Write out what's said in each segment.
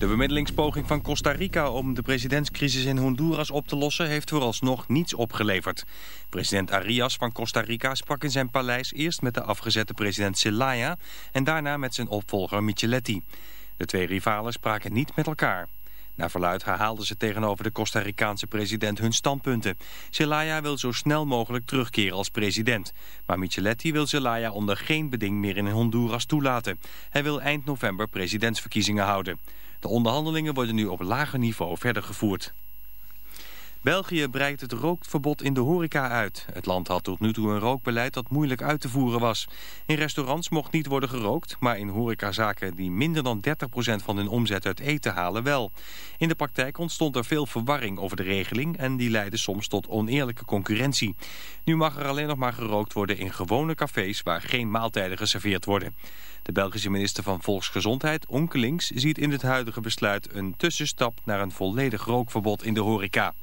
De bemiddelingspoging van Costa Rica om de presidentscrisis in Honduras op te lossen heeft vooralsnog niets opgeleverd. President Arias van Costa Rica sprak in zijn paleis eerst met de afgezette president Zelaya en daarna met zijn opvolger Micheletti. De twee rivalen spraken niet met elkaar. Naar verluid herhaalden ze tegenover de Costa Ricaanse president hun standpunten. Zelaya wil zo snel mogelijk terugkeren als president. Maar Micheletti wil Zelaya onder geen beding meer in Honduras toelaten. Hij wil eind november presidentsverkiezingen houden. De onderhandelingen worden nu op lager niveau verder gevoerd. België breidt het rookverbod in de horeca uit. Het land had tot nu toe een rookbeleid dat moeilijk uit te voeren was. In restaurants mocht niet worden gerookt, maar in horecazaken die minder dan 30% van hun omzet uit eten halen wel. In de praktijk ontstond er veel verwarring over de regeling en die leidde soms tot oneerlijke concurrentie. Nu mag er alleen nog maar gerookt worden in gewone cafés waar geen maaltijden geserveerd worden. De Belgische minister van Volksgezondheid, Onkelings, ziet in het huidige besluit een tussenstap naar een volledig rookverbod in de horeca.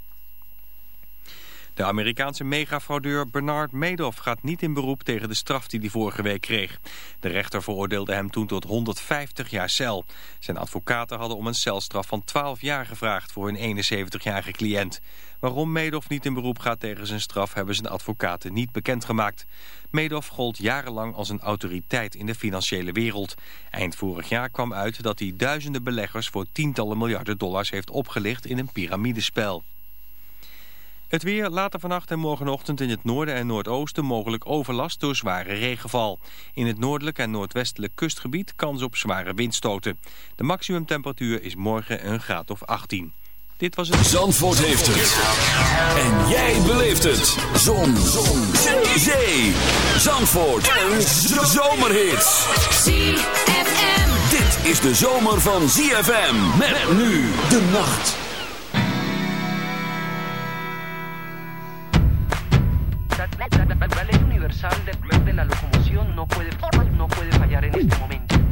De Amerikaanse megafraudeur Bernard Madoff gaat niet in beroep tegen de straf die hij vorige week kreeg. De rechter veroordeelde hem toen tot 150 jaar cel. Zijn advocaten hadden om een celstraf van 12 jaar gevraagd voor hun 71-jarige cliënt. Waarom Madoff niet in beroep gaat tegen zijn straf hebben zijn advocaten niet bekendgemaakt. Madoff gold jarenlang als een autoriteit in de financiële wereld. Eind vorig jaar kwam uit dat hij duizenden beleggers voor tientallen miljarden dollars heeft opgelicht in een piramidespel. Het weer later vannacht en morgenochtend in het noorden en noordoosten mogelijk overlast door zware regenval. In het noordelijk en noordwestelijk kustgebied kans op zware windstoten. De maximumtemperatuur is morgen een graad of 18. Dit was het... Zandvoort heeft het. En jij beleeft het. Zon. Zon. Zee. Zandvoort. Een zomerhit. ZFM. Dit is de zomer van ZFM. Met nu de nacht. Universal de, de la locomoción no puede, no puede fallar en este momento.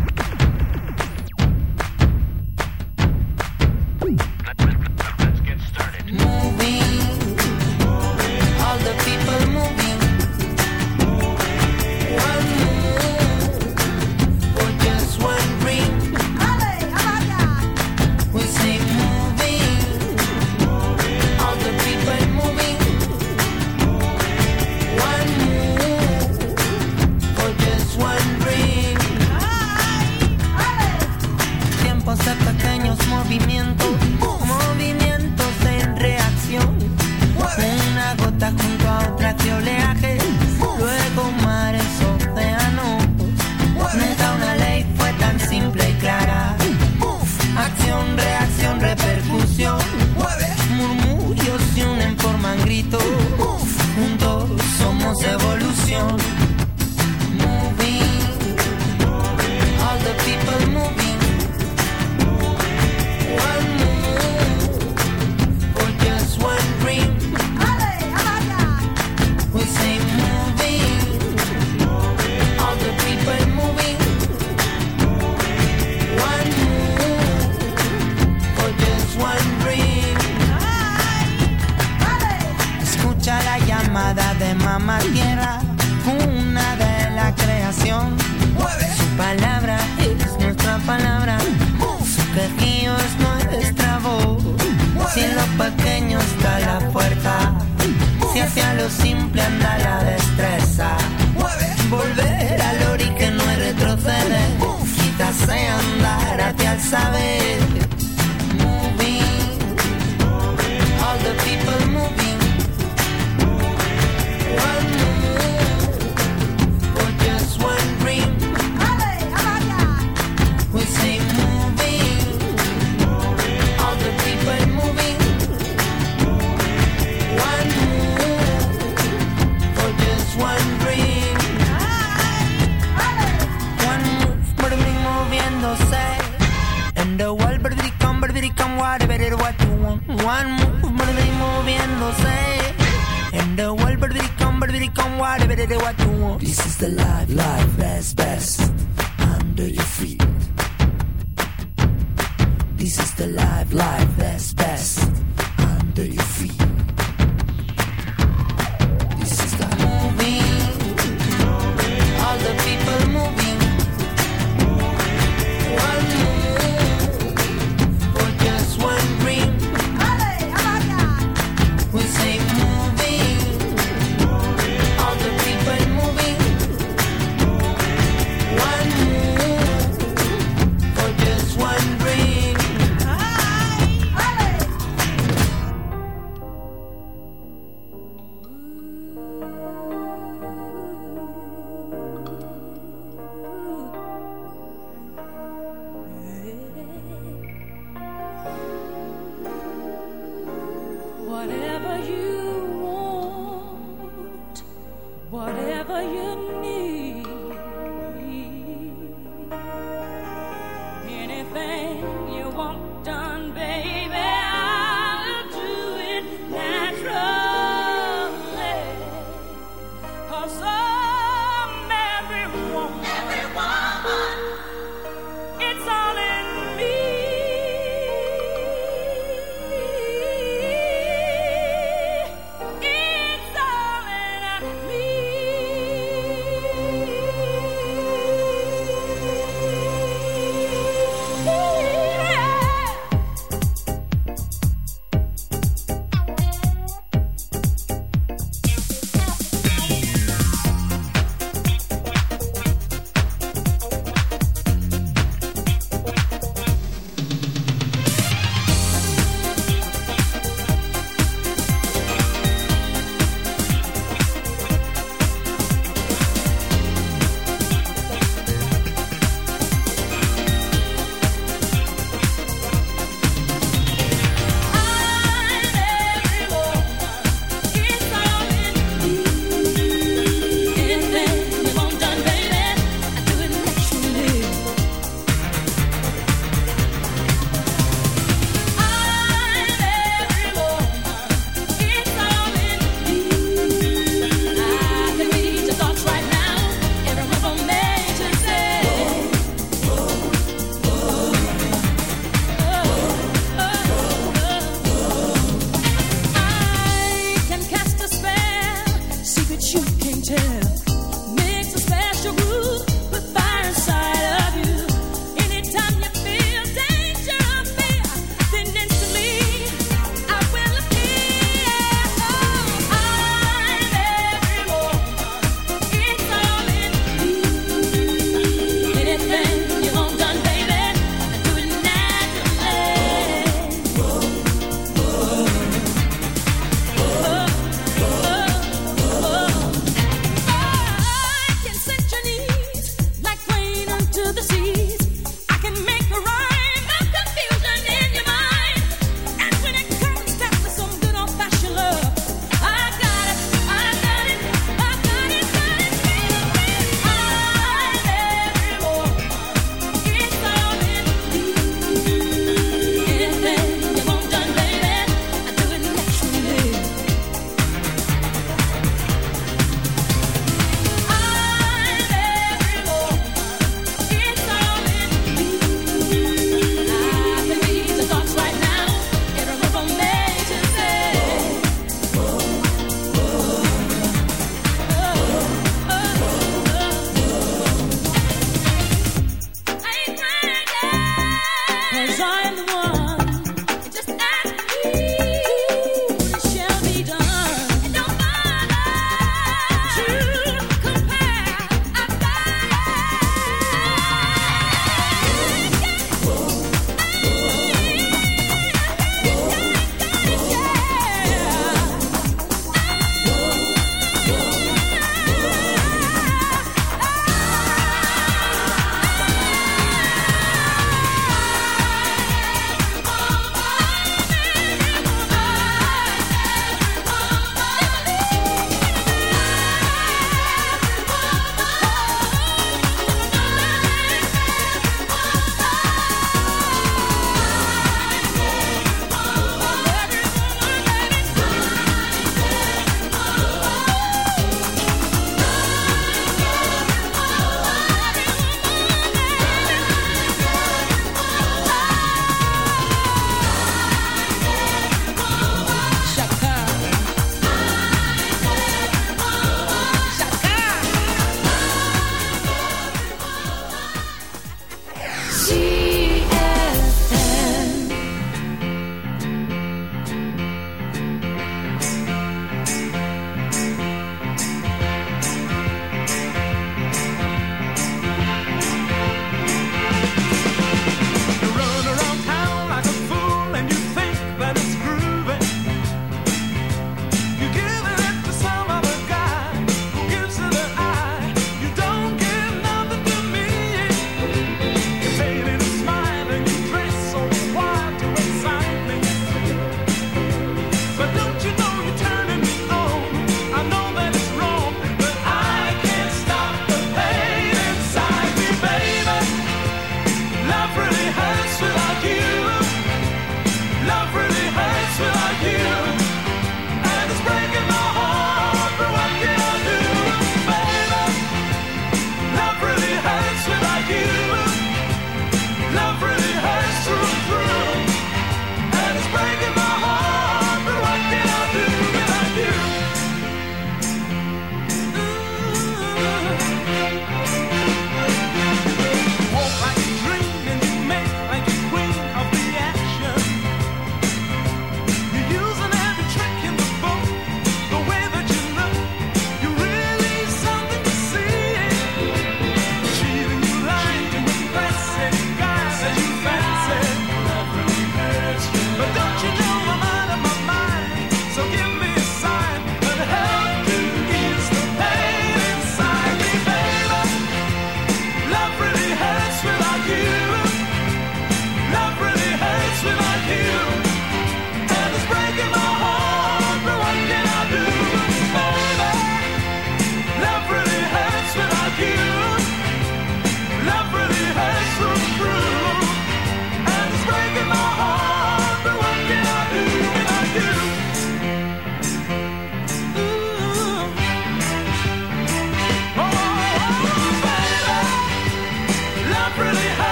al saber. what you want. This is the life, life, best, best, under your feet. This is the life, life.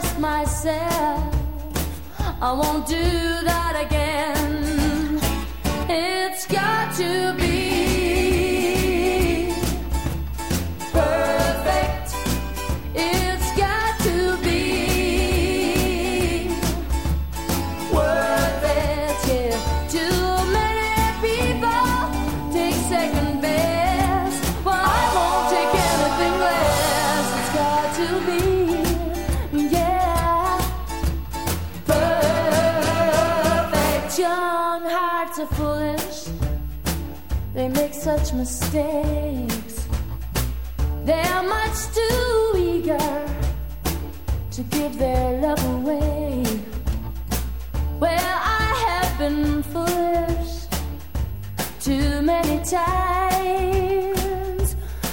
trust myself. I won't do that again. It's got to be. such mistakes. They're much too eager to give their love away. Well, I have been foolish too many times.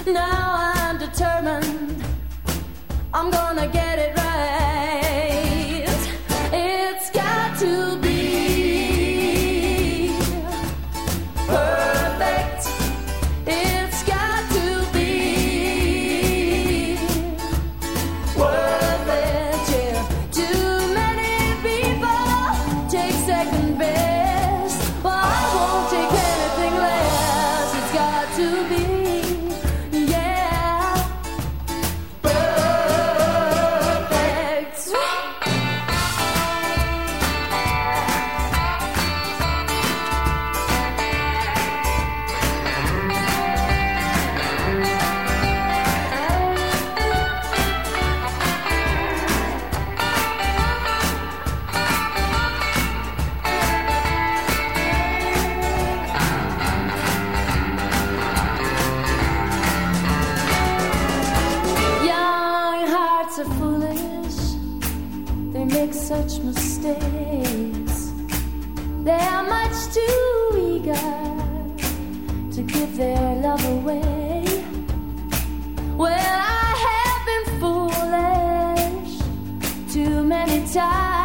Now I'm determined I'm gonna get it right. make such mistakes. They are much too eager to give their love away. Well, I have been foolish too many times.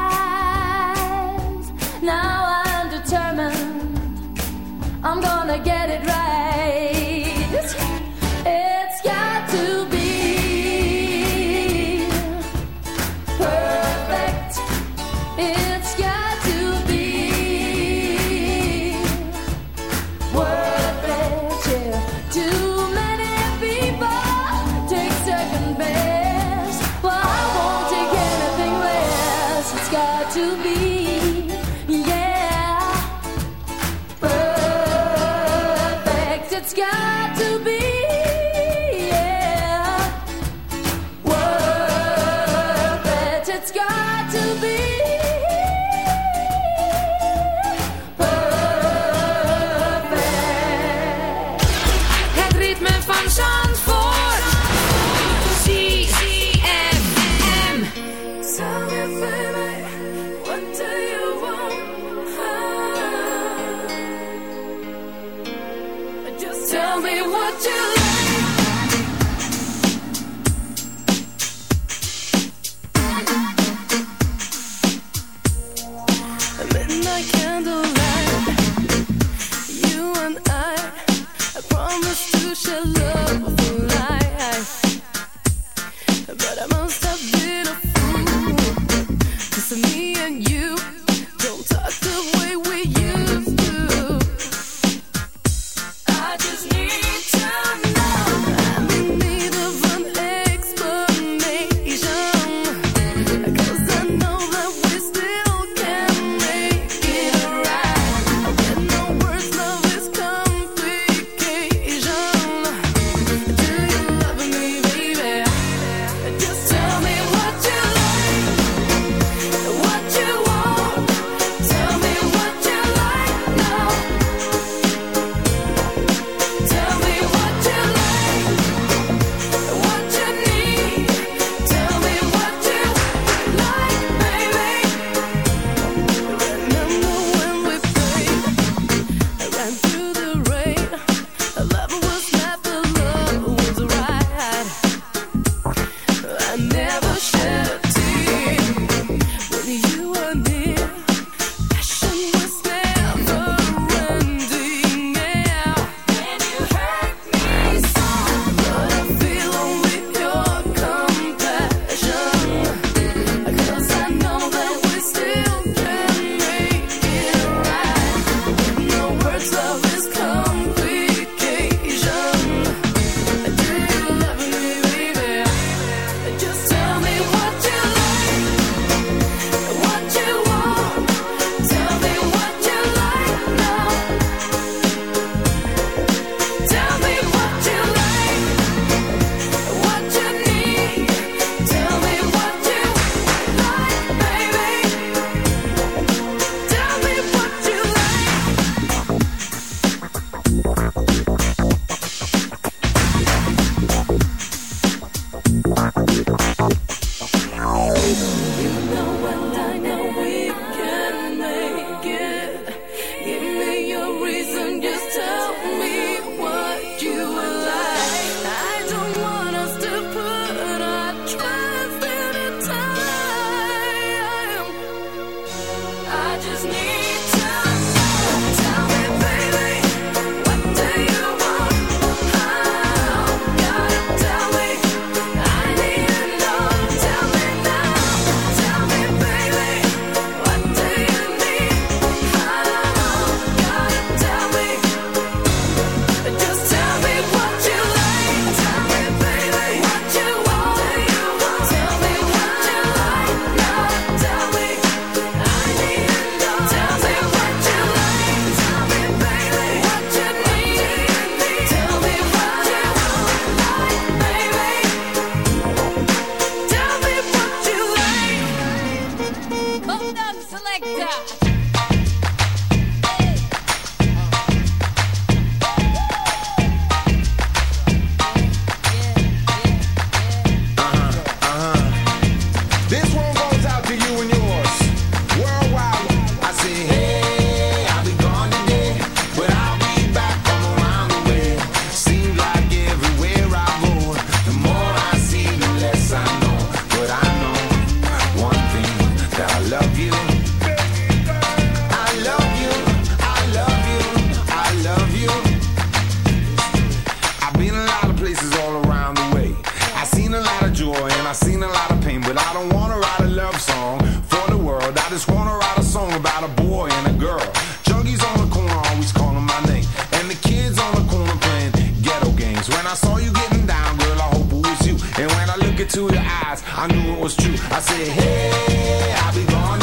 I saw you getting down, girl, I hope it was you. And when I look into your eyes, I knew it was true. I said, hey, I'll be gone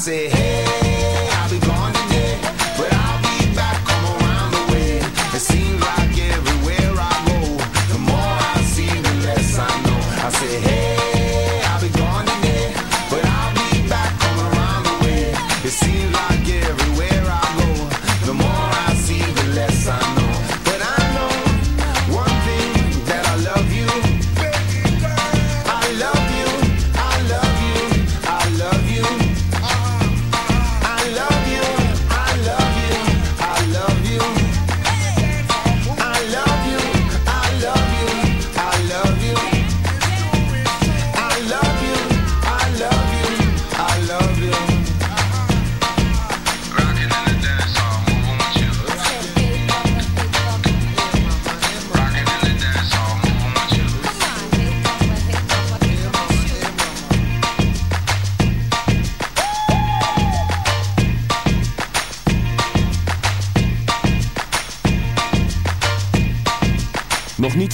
said,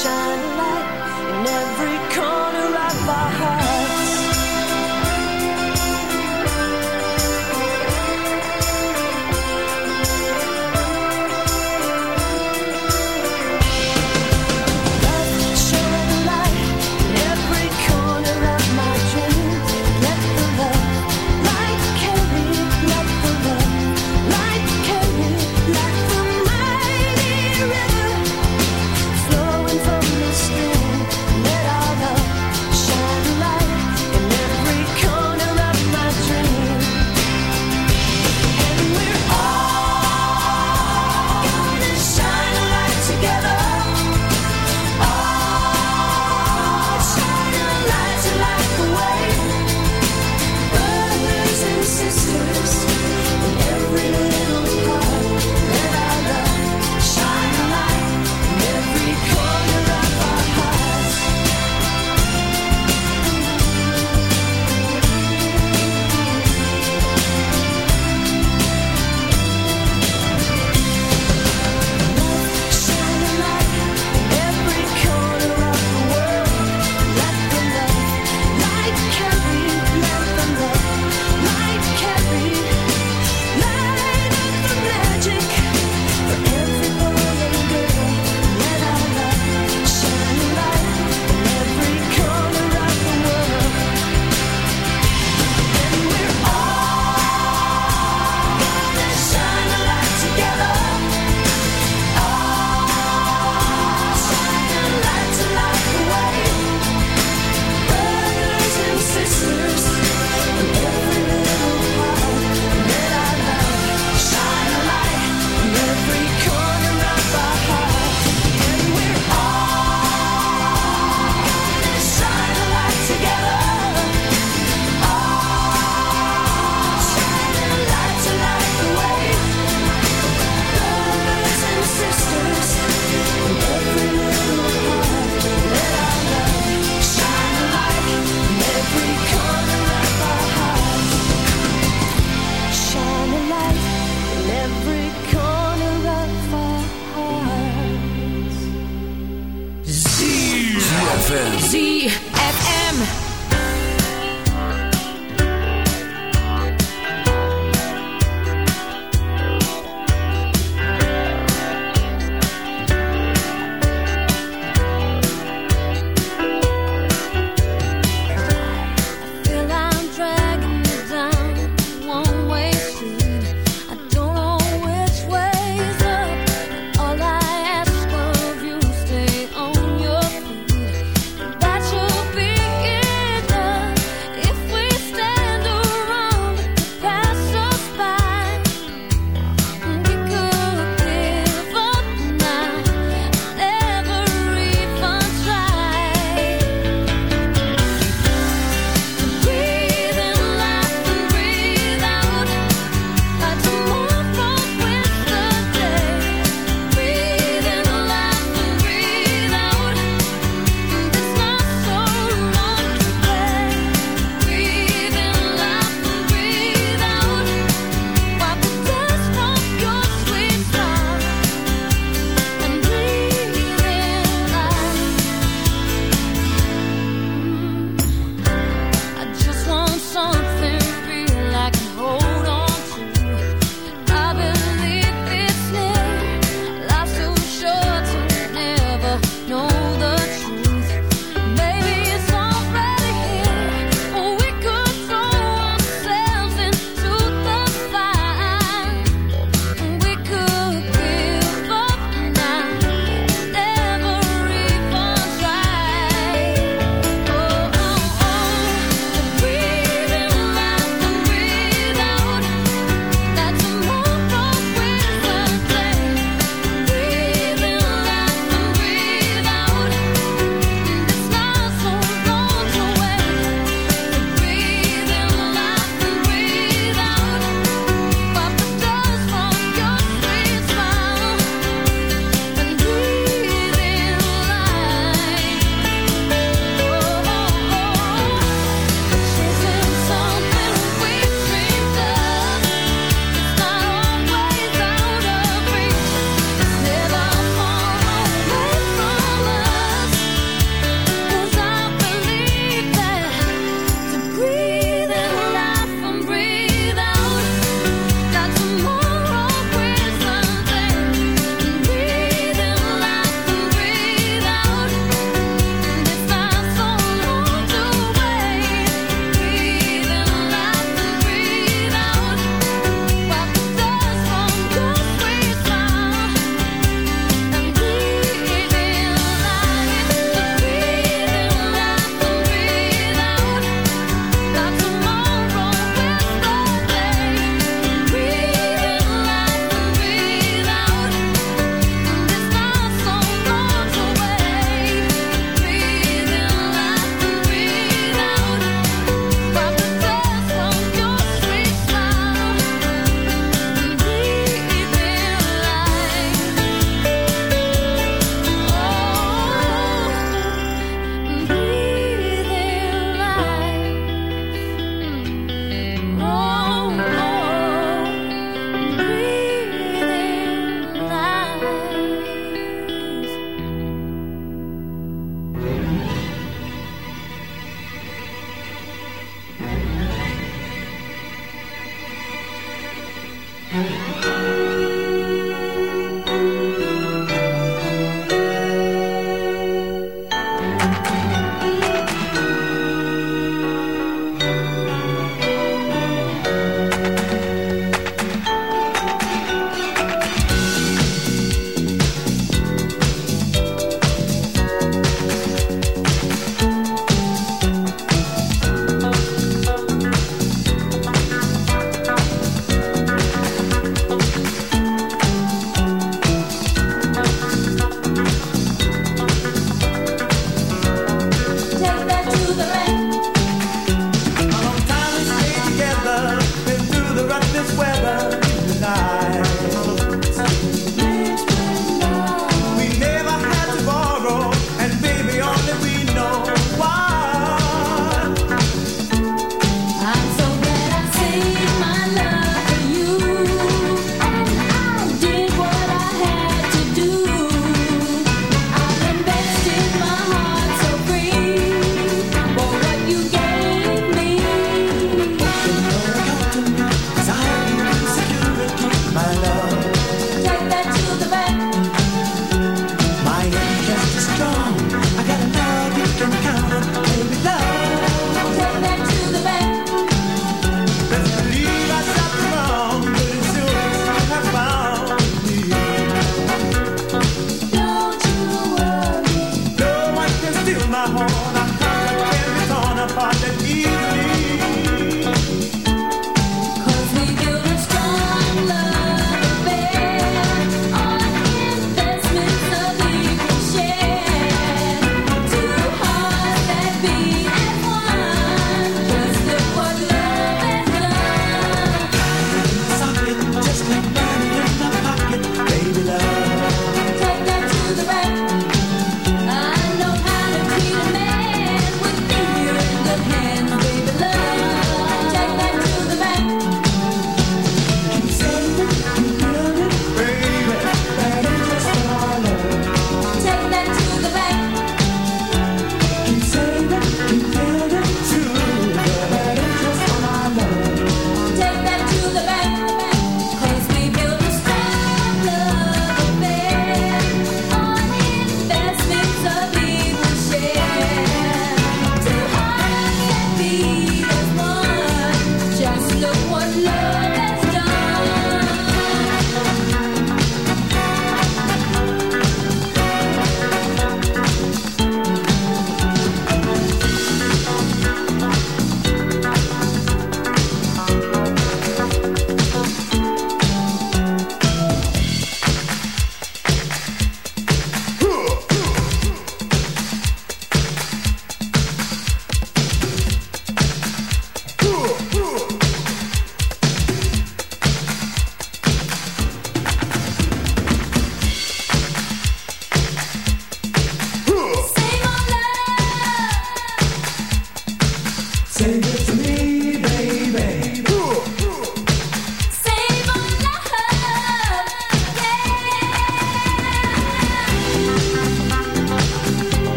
shine a light in every corner of our hearts.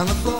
On the floor.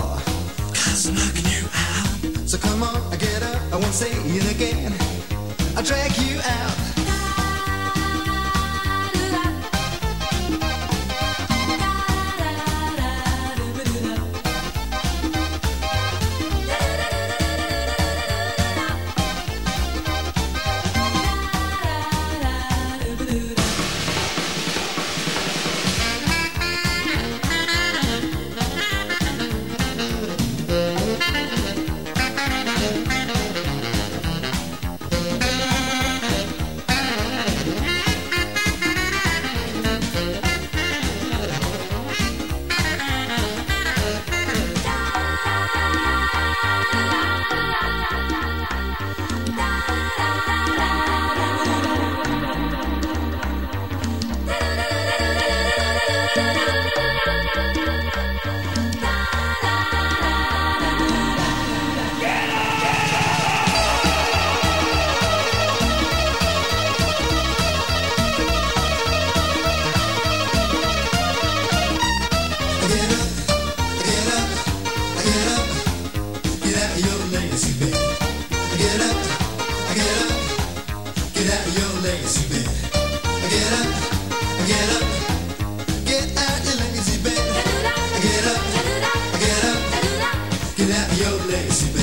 Get out your legs,